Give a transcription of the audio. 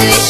You.